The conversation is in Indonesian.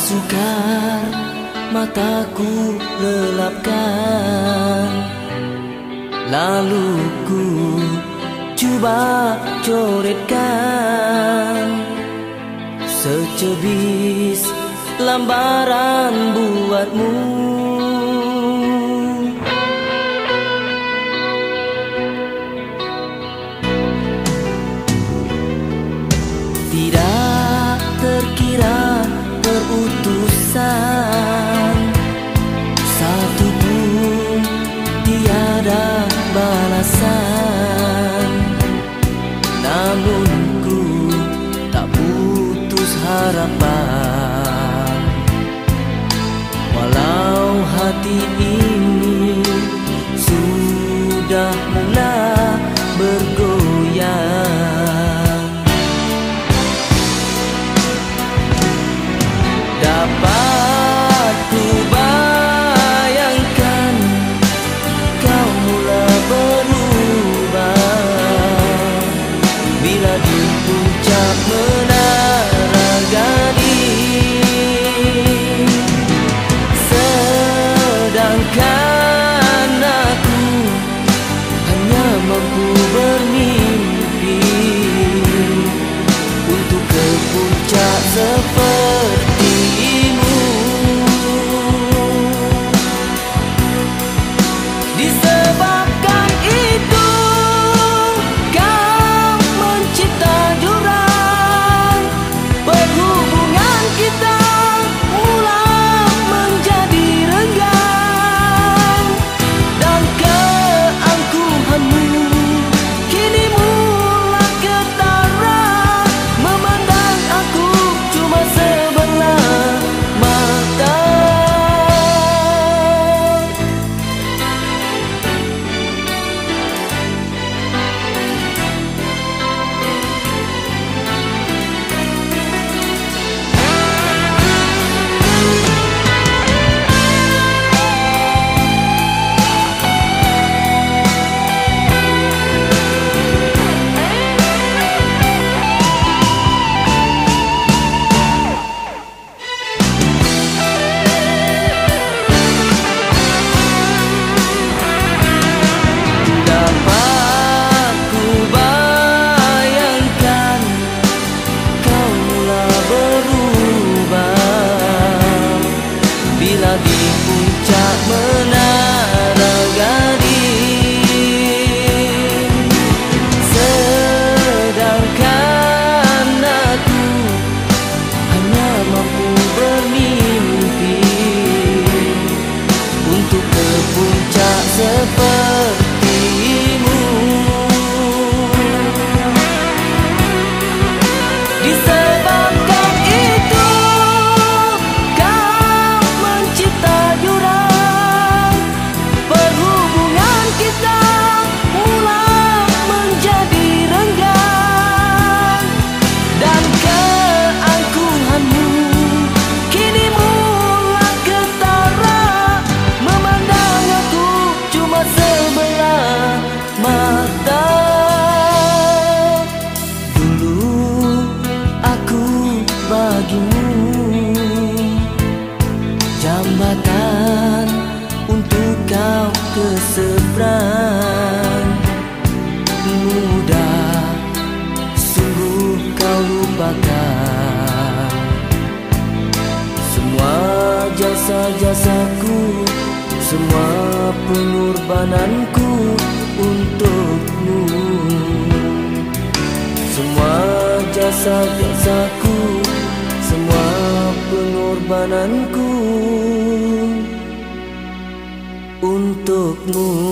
Sukar mataku lelapkan. Lalu ku coba coretkan Secebis lambaran buatmu. Utusan Satu time. Jambatan untuk kau ke seberang Mudah sungguh kau lupakan. Semua jasa-jasaku Semua pengorbananku untukmu. Semua jasa-jasaku Semua pengorbananku untukmu